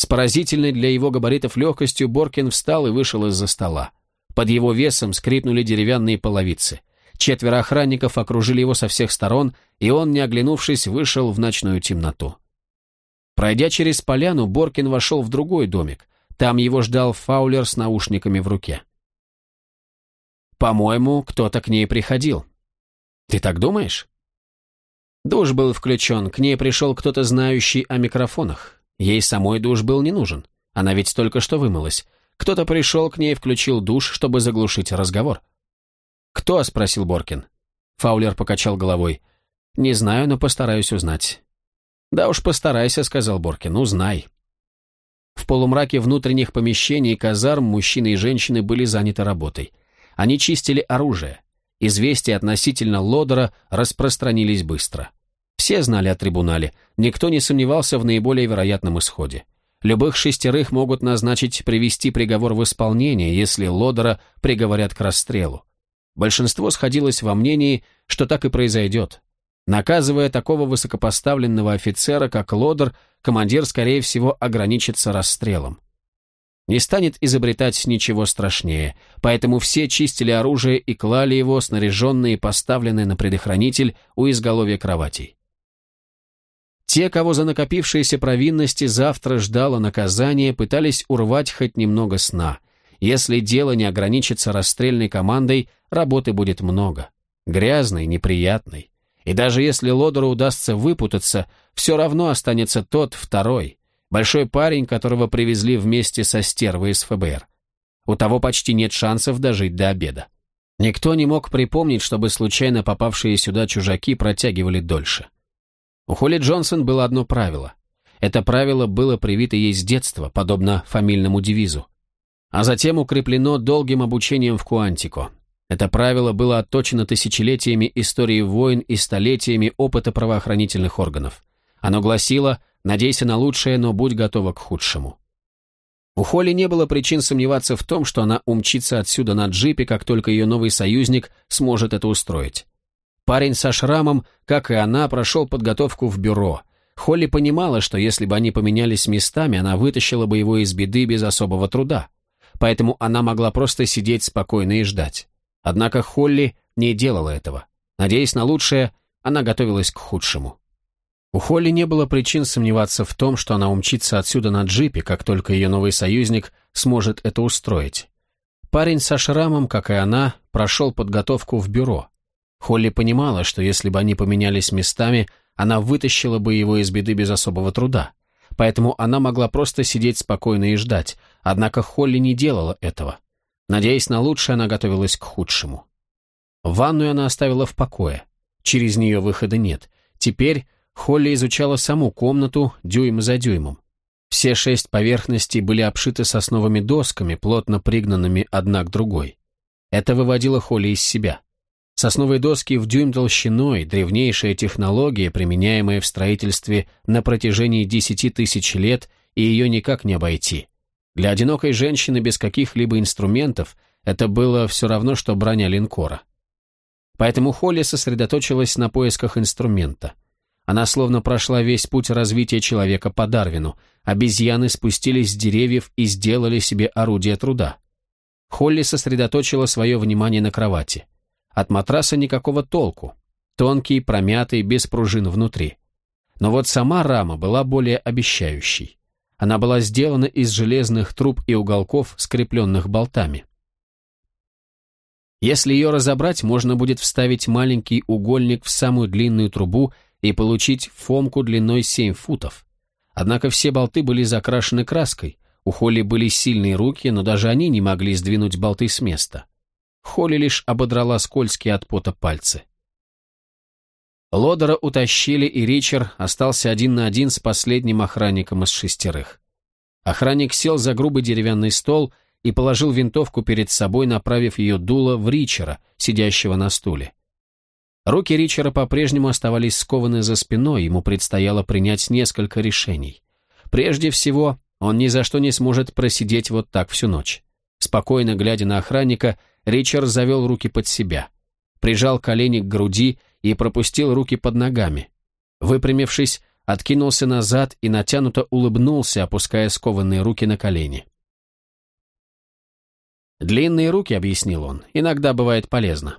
С поразительной для его габаритов легкостью Боркин встал и вышел из-за стола. Под его весом скрипнули деревянные половицы. Четверо охранников окружили его со всех сторон, и он, не оглянувшись, вышел в ночную темноту. Пройдя через поляну, Боркин вошел в другой домик. Там его ждал Фаулер с наушниками в руке. «По-моему, кто-то к ней приходил». «Ты так думаешь?» Душ был включен, к ней пришел кто-то знающий о микрофонах. Ей самой душ был не нужен. Она ведь только что вымылась. Кто-то пришел к ней и включил душ, чтобы заглушить разговор. «Кто?» — спросил Боркин. Фаулер покачал головой. «Не знаю, но постараюсь узнать». «Да уж постарайся», — сказал Боркин, — «узнай». В полумраке внутренних помещений казарм мужчины и женщины были заняты работой. Они чистили оружие. Известия относительно Лодера распространились быстро. Все знали о трибунале, никто не сомневался в наиболее вероятном исходе. Любых шестерых могут назначить привести приговор в исполнение, если Лодера приговорят к расстрелу. Большинство сходилось во мнении, что так и произойдет. Наказывая такого высокопоставленного офицера, как Лодер, командир, скорее всего, ограничится расстрелом. Не станет изобретать ничего страшнее, поэтому все чистили оружие и клали его, снаряженные и поставленные на предохранитель у изголовья кроватей. Те, кого за накопившиеся провинности завтра ждало наказание, пытались урвать хоть немного сна. Если дело не ограничится расстрельной командой, работы будет много. Грязной, неприятной. И даже если Лодору удастся выпутаться, все равно останется тот второй, большой парень, которого привезли вместе со стервой из ФБР. У того почти нет шансов дожить до обеда. Никто не мог припомнить, чтобы случайно попавшие сюда чужаки протягивали дольше. У Холли Джонсон было одно правило. Это правило было привито ей с детства, подобно фамильному девизу. А затем укреплено долгим обучением в Куантико. Это правило было отточено тысячелетиями истории войн и столетиями опыта правоохранительных органов. Оно гласило «надейся на лучшее, но будь готова к худшему». У Холли не было причин сомневаться в том, что она умчится отсюда на джипе, как только ее новый союзник сможет это устроить. Парень со шрамом, как и она, прошел подготовку в бюро. Холли понимала, что если бы они поменялись местами, она вытащила бы его из беды без особого труда. Поэтому она могла просто сидеть спокойно и ждать. Однако Холли не делала этого. Надеясь на лучшее, она готовилась к худшему. У Холли не было причин сомневаться в том, что она умчится отсюда на джипе, как только ее новый союзник сможет это устроить. Парень со шрамом, как и она, прошел подготовку в бюро. Холли понимала, что если бы они поменялись местами, она вытащила бы его из беды без особого труда. Поэтому она могла просто сидеть спокойно и ждать, однако Холли не делала этого. Надеясь на лучшее, она готовилась к худшему. Ванную она оставила в покое. Через нее выхода нет. Теперь Холли изучала саму комнату дюйм за дюймом. Все шесть поверхностей были обшиты сосновыми досками, плотно пригнанными одна к другой. Это выводило Холли из себя. Сосновые доски в дюйм толщиной, древнейшая технология, применяемая в строительстве на протяжении десяти тысяч лет, и ее никак не обойти. Для одинокой женщины без каких-либо инструментов это было все равно, что броня линкора. Поэтому Холли сосредоточилась на поисках инструмента. Она словно прошла весь путь развития человека по Дарвину. Обезьяны спустились с деревьев и сделали себе орудие труда. Холли сосредоточила свое внимание на кровати. От матраса никакого толку. Тонкий, промятый, без пружин внутри. Но вот сама рама была более обещающей. Она была сделана из железных труб и уголков, скрепленных болтами. Если ее разобрать, можно будет вставить маленький угольник в самую длинную трубу и получить фомку длиной 7 футов. Однако все болты были закрашены краской, у Холли были сильные руки, но даже они не могли сдвинуть болты с места. Холли лишь ободрала скользкие от пота пальцы. Лодера утащили, и Ричард остался один на один с последним охранником из шестерых. Охранник сел за грубый деревянный стол и положил винтовку перед собой, направив ее дуло в Ричера, сидящего на стуле. Руки Ричера по-прежнему оставались скованы за спиной, ему предстояло принять несколько решений. Прежде всего, он ни за что не сможет просидеть вот так всю ночь. Спокойно глядя на охранника, Ричард завел руки под себя, прижал колени к груди и пропустил руки под ногами. Выпрямившись, откинулся назад и натянуто улыбнулся, опуская скованные руки на колени. «Длинные руки», — объяснил он, — «иногда бывает полезно».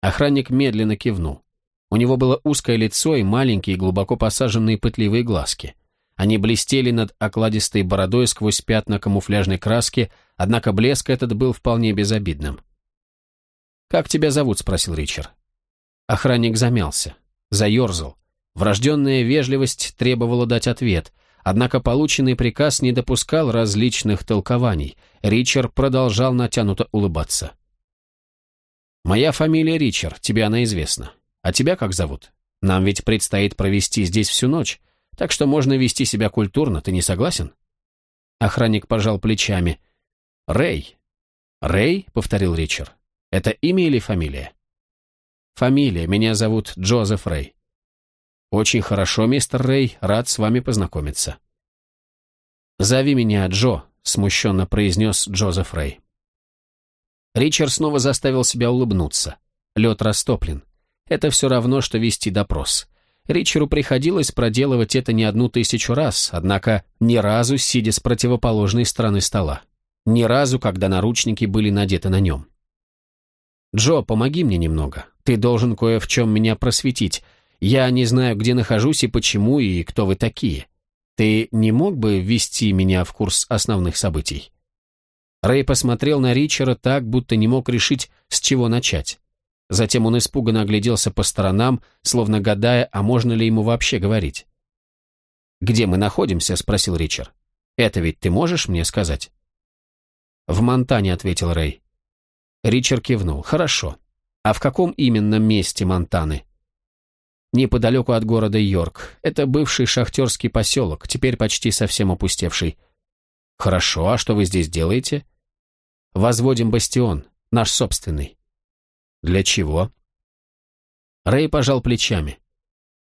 Охранник медленно кивнул. У него было узкое лицо и маленькие, глубоко посаженные пытливые глазки. Они блестели над окладистой бородой сквозь пятна камуфляжной краски, однако блеск этот был вполне безобидным. «Как тебя зовут?» — спросил Ричард. Охранник замялся, заерзал. Врожденная вежливость требовала дать ответ, Однако полученный приказ не допускал различных толкований. Ричард продолжал натянуто улыбаться. «Моя фамилия Ричард, тебе она известна. А тебя как зовут? Нам ведь предстоит провести здесь всю ночь, так что можно вести себя культурно, ты не согласен?» Охранник пожал плечами. «Рэй». «Рэй?» — повторил Ричард. «Это имя или фамилия?» «Фамилия. Меня зовут Джозеф Рэй». «Очень хорошо, мистер Рэй, рад с вами познакомиться». «Зови меня Джо», — смущенно произнес Джозеф Рэй. Ричард снова заставил себя улыбнуться. Лед растоплен. Это все равно, что вести допрос. Ричеру приходилось проделывать это не одну тысячу раз, однако ни разу сидя с противоположной стороны стола. Ни разу, когда наручники были надеты на нем. «Джо, помоги мне немного. Ты должен кое в чем меня просветить. Я не знаю, где нахожусь и почему, и кто вы такие. Ты не мог бы ввести меня в курс основных событий?» Рэй посмотрел на Ричера так, будто не мог решить, с чего начать. Затем он испуганно огляделся по сторонам, словно гадая, а можно ли ему вообще говорить. «Где мы находимся?» — спросил Ричард. «Это ведь ты можешь мне сказать?» «В Монтане», — ответил Рэй. Ричард кивнул. «Хорошо. А в каком именно месте Монтаны?» неподалеку от города Йорк. Это бывший шахтерский поселок, теперь почти совсем опустевший. Хорошо, а что вы здесь делаете? Возводим бастион, наш собственный. Для чего? Рэй пожал плечами.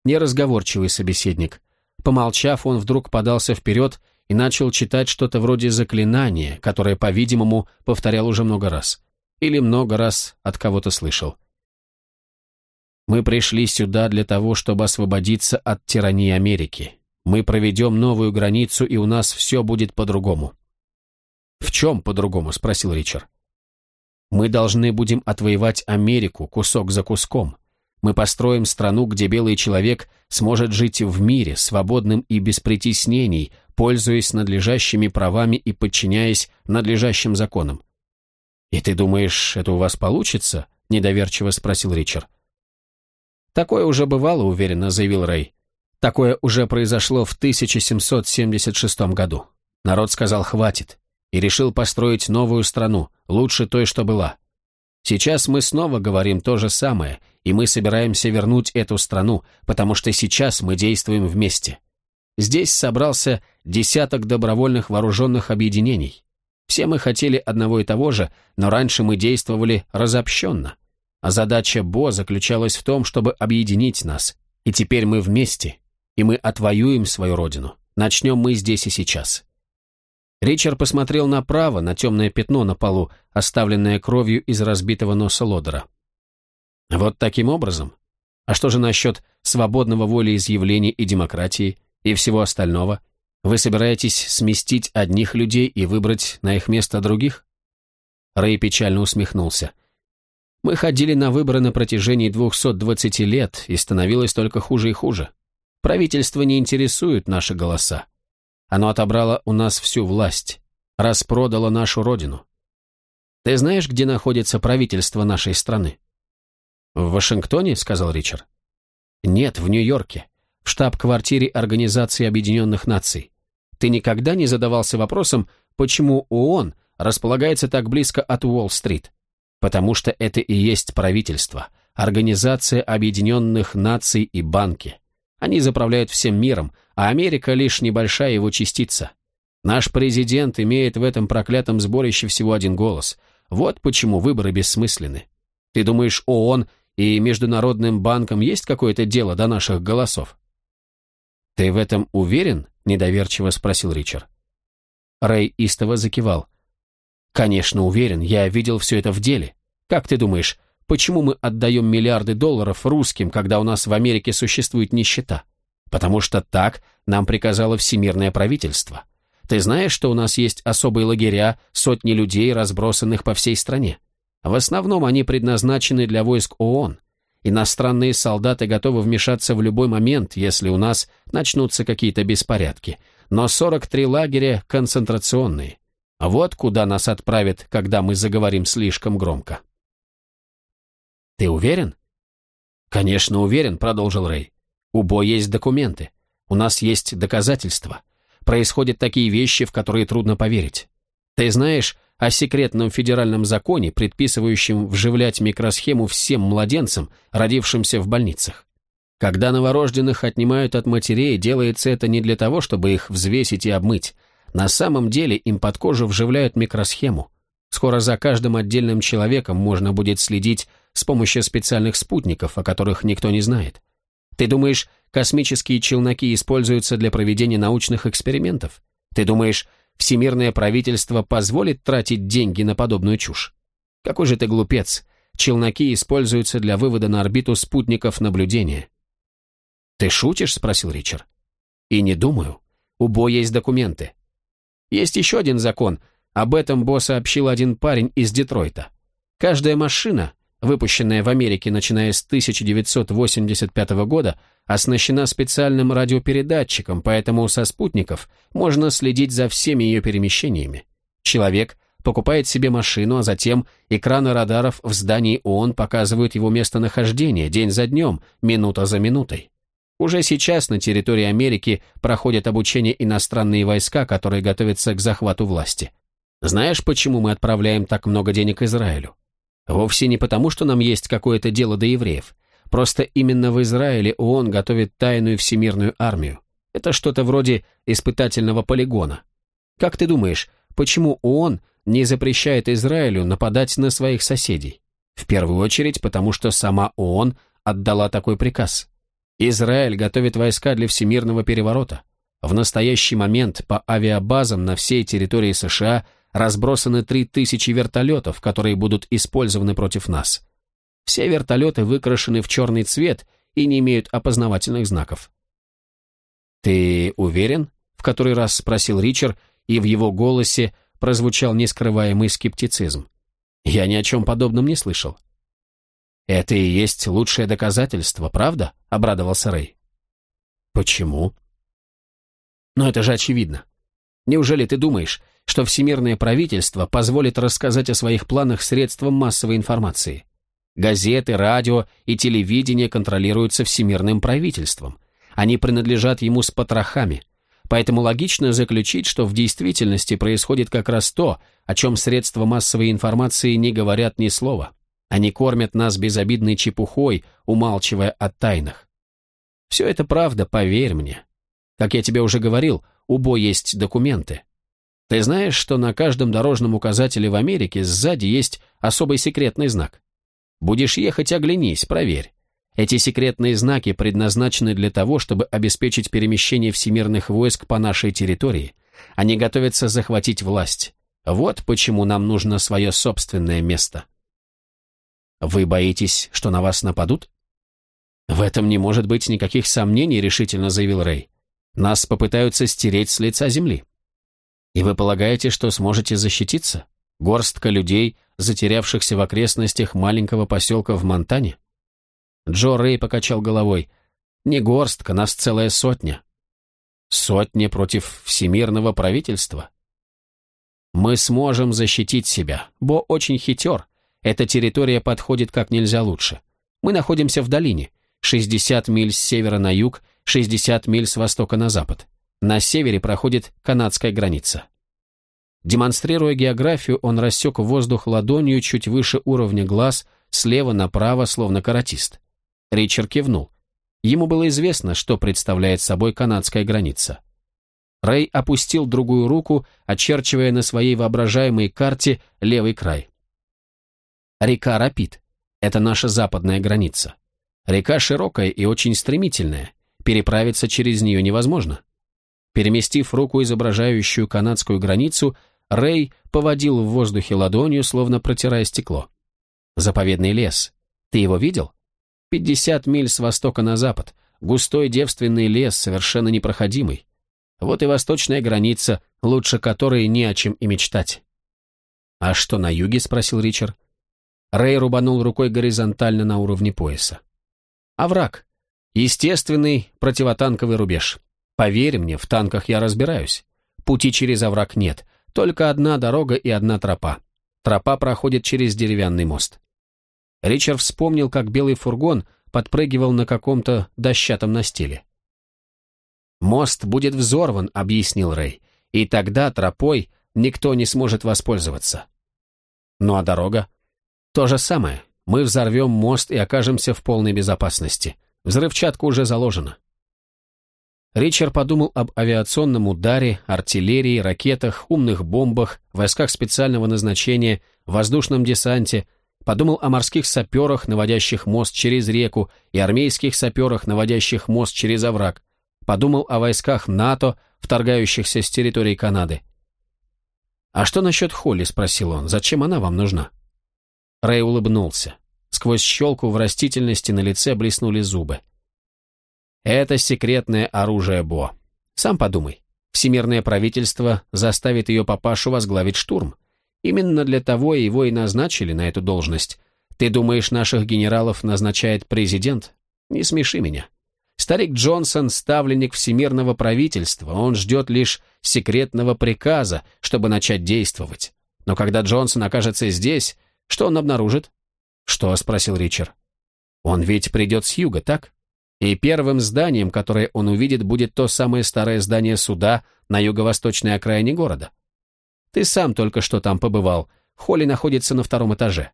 Неразговорчивый собеседник. Помолчав, он вдруг подался вперед и начал читать что-то вроде заклинания, которое, по-видимому, повторял уже много раз. Или много раз от кого-то слышал. Мы пришли сюда для того, чтобы освободиться от тирании Америки. Мы проведем новую границу, и у нас все будет по-другому». «В чем по-другому?» — спросил Ричард. «Мы должны будем отвоевать Америку кусок за куском. Мы построим страну, где белый человек сможет жить в мире, свободным и без притеснений, пользуясь надлежащими правами и подчиняясь надлежащим законам. «И ты думаешь, это у вас получится?» – недоверчиво спросил Ричард. «Такое уже бывало», – уверенно заявил Рэй. «Такое уже произошло в 1776 году. Народ сказал «хватит» и решил построить новую страну, лучше той, что была. Сейчас мы снова говорим то же самое, и мы собираемся вернуть эту страну, потому что сейчас мы действуем вместе. Здесь собрался десяток добровольных вооруженных объединений. Все мы хотели одного и того же, но раньше мы действовали разобщенно. А задача Бо заключалась в том, чтобы объединить нас. И теперь мы вместе, и мы отвоюем свою родину. Начнем мы здесь и сейчас. Ричард посмотрел направо, на темное пятно на полу, оставленное кровью из разбитого носа лодера. Вот таким образом? А что же насчет свободного волеизъявления и демократии и всего остального? Вы собираетесь сместить одних людей и выбрать на их место других? Рэй печально усмехнулся. Мы ходили на выборы на протяжении 220 лет, и становилось только хуже и хуже. Правительство не интересует наши голоса. Оно отобрало у нас всю власть, распродало нашу родину. Ты знаешь, где находится правительство нашей страны? В Вашингтоне, сказал Ричард. Нет, в Нью-Йорке, в штаб-квартире Организации Объединенных Наций. Ты никогда не задавался вопросом, почему ООН располагается так близко от Уолл-стрит? Потому что это и есть правительство, Организация Объединенных Наций и банки. Они заправляют всем миром, а Америка лишь небольшая его частица. Наш президент имеет в этом проклятом сборище всего один голос. Вот почему выборы бессмысленны. Ты думаешь, ООН и Международным банком есть какое-то дело до наших голосов? Ты в этом уверен? Недоверчиво спросил Ричард. Рэй истово закивал. Конечно, уверен, я видел все это в деле. Как ты думаешь, почему мы отдаем миллиарды долларов русским, когда у нас в Америке существует нищета? Потому что так нам приказало всемирное правительство. Ты знаешь, что у нас есть особые лагеря, сотни людей, разбросанных по всей стране? В основном они предназначены для войск ООН. Иностранные солдаты готовы вмешаться в любой момент, если у нас начнутся какие-то беспорядки. Но 43 лагеря концентрационные. Вот куда нас отправят, когда мы заговорим слишком громко. Ты уверен? Конечно, уверен, продолжил Рэй. У Бо есть документы. У нас есть доказательства. Происходят такие вещи, в которые трудно поверить. Ты знаешь о секретном федеральном законе, предписывающем вживлять микросхему всем младенцам, родившимся в больницах? Когда новорожденных отнимают от матерей, делается это не для того, чтобы их взвесить и обмыть. На самом деле им под кожу вживляют микросхему. Скоро за каждым отдельным человеком можно будет следить с помощью специальных спутников, о которых никто не знает. Ты думаешь, космические челноки используются для проведения научных экспериментов? Ты думаешь, всемирное правительство позволит тратить деньги на подобную чушь? Какой же ты глупец. Челноки используются для вывода на орбиту спутников наблюдения. «Ты шутишь?» – спросил Ричард. «И не думаю. У Бо есть документы. Есть еще один закон. Об этом Бо сообщил один парень из Детройта. Каждая машина, выпущенная в Америке начиная с 1985 года, оснащена специальным радиопередатчиком, поэтому со спутников можно следить за всеми ее перемещениями. Человек покупает себе машину, а затем экраны радаров в здании ООН показывают его местонахождение день за днем, минута за минутой. Уже сейчас на территории Америки проходят обучение иностранные войска, которые готовятся к захвату власти. Знаешь, почему мы отправляем так много денег Израилю? Вовсе не потому, что нам есть какое-то дело до евреев. Просто именно в Израиле ООН готовит тайную всемирную армию. Это что-то вроде испытательного полигона. Как ты думаешь, почему ООН не запрещает Израилю нападать на своих соседей? В первую очередь, потому что сама ООН отдала такой приказ. Израиль готовит войска для всемирного переворота. В настоящий момент по авиабазам на всей территории США – разбросаны три тысячи вертолетов, которые будут использованы против нас. Все вертолеты выкрашены в черный цвет и не имеют опознавательных знаков. «Ты уверен?» — в который раз спросил Ричард, и в его голосе прозвучал нескрываемый скептицизм. «Я ни о чем подобном не слышал». «Это и есть лучшее доказательство, правда?» — обрадовался Рэй. «Почему?» «Но это же очевидно. Неужели ты думаешь, что всемирное правительство позволит рассказать о своих планах средствам массовой информации? Газеты, радио и телевидение контролируются всемирным правительством. Они принадлежат ему с потрохами. Поэтому логично заключить, что в действительности происходит как раз то, о чем средства массовой информации не говорят ни слова. Они кормят нас безобидной чепухой, умалчивая о тайнах. Все это правда, поверь мне. Как я тебе уже говорил, у Бо есть документы. Ты знаешь, что на каждом дорожном указателе в Америке сзади есть особый секретный знак? Будешь ехать, оглянись, проверь. Эти секретные знаки предназначены для того, чтобы обеспечить перемещение всемирных войск по нашей территории. Они готовятся захватить власть. Вот почему нам нужно свое собственное место. Вы боитесь, что на вас нападут? В этом не может быть никаких сомнений, решительно заявил Рэй. Нас попытаются стереть с лица земли. И вы полагаете, что сможете защититься? Горстка людей, затерявшихся в окрестностях маленького поселка в Монтане? Джо Рэй покачал головой. Не горстка, нас целая сотня. Сотня против всемирного правительства? Мы сможем защитить себя. Бо очень хитер. Эта территория подходит как нельзя лучше. Мы находимся в долине. 60 миль с севера на юг, 60 миль с востока на запад. На севере проходит канадская граница. Демонстрируя географию, он рассек воздух ладонью чуть выше уровня глаз, слева направо, словно каратист. Ричард кивнул. Ему было известно, что представляет собой канадская граница. Рэй опустил другую руку, очерчивая на своей воображаемой карте левый край. Река Рапид – это наша западная граница. Река широкая и очень стремительная, переправиться через нее невозможно. Переместив руку, изображающую канадскую границу, Рэй поводил в воздухе ладонью, словно протирая стекло. Заповедный лес. Ты его видел? Пятьдесят миль с востока на запад. Густой девственный лес, совершенно непроходимый. Вот и восточная граница, лучше которой не о чем и мечтать. «А что на юге?» — спросил Ричард. Рэй рубанул рукой горизонтально на уровне пояса. «Овраг. Естественный противотанковый рубеж. Поверь мне, в танках я разбираюсь. Пути через овраг нет, только одна дорога и одна тропа. Тропа проходит через деревянный мост. Ричард вспомнил, как белый фургон подпрыгивал на каком-то дощатом настиле. «Мост будет взорван», — объяснил Рэй, «и тогда тропой никто не сможет воспользоваться». «Ну а дорога?» «То же самое. Мы взорвем мост и окажемся в полной безопасности. Взрывчатка уже заложена. Ричард подумал об авиационном ударе, артиллерии, ракетах, умных бомбах, войсках специального назначения, воздушном десанте, подумал о морских саперах, наводящих мост через реку, и армейских саперах, наводящих мост через овраг, подумал о войсках НАТО, вторгающихся с территории Канады. «А что насчет Холли?» – спросил он. «Зачем она вам нужна?» Рэй улыбнулся. Сквозь щелку в растительности на лице блеснули зубы. Это секретное оружие Бо. Сам подумай. Всемирное правительство заставит ее папашу возглавить штурм. Именно для того его и назначили на эту должность. Ты думаешь, наших генералов назначает президент? Не смеши меня. Старик Джонсон – ставленник всемирного правительства, он ждет лишь секретного приказа, чтобы начать действовать. Но когда Джонсон окажется здесь, что он обнаружит? «Что?» – спросил Ричард. «Он ведь придет с юга, так?» И первым зданием, которое он увидит, будет то самое старое здание суда на юго-восточной окраине города. Ты сам только что там побывал. Холли находится на втором этаже.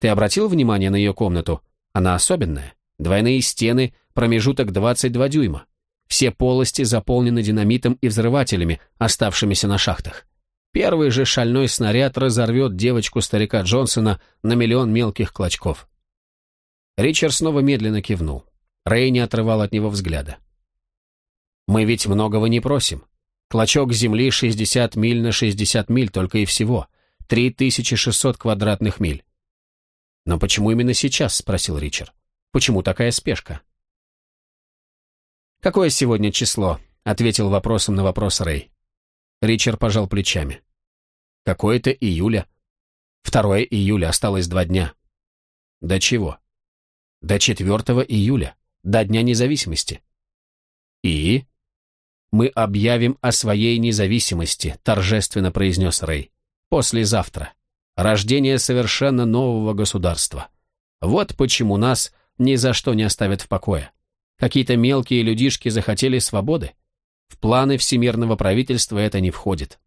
Ты обратил внимание на ее комнату? Она особенная. Двойные стены, промежуток 22 дюйма. Все полости заполнены динамитом и взрывателями, оставшимися на шахтах. Первый же шальной снаряд разорвет девочку старика Джонсона на миллион мелких клочков. Ричард снова медленно кивнул. Рэй не отрывал от него взгляда. «Мы ведь многого не просим. Клочок земли 60 миль на 60 миль только и всего. 3600 квадратных миль». «Но почему именно сейчас?» — спросил Ричард. «Почему такая спешка?» «Какое сегодня число?» — ответил вопросом на вопрос Рэй. Ричард пожал плечами. «Какое-то июля. Второе июля, осталось два дня». «До чего?» До 4 июля, до Дня независимости. И? Мы объявим о своей независимости, торжественно произнес Рэй. Послезавтра. Рождение совершенно нового государства. Вот почему нас ни за что не оставят в покое. Какие-то мелкие людишки захотели свободы. В планы всемирного правительства это не входит.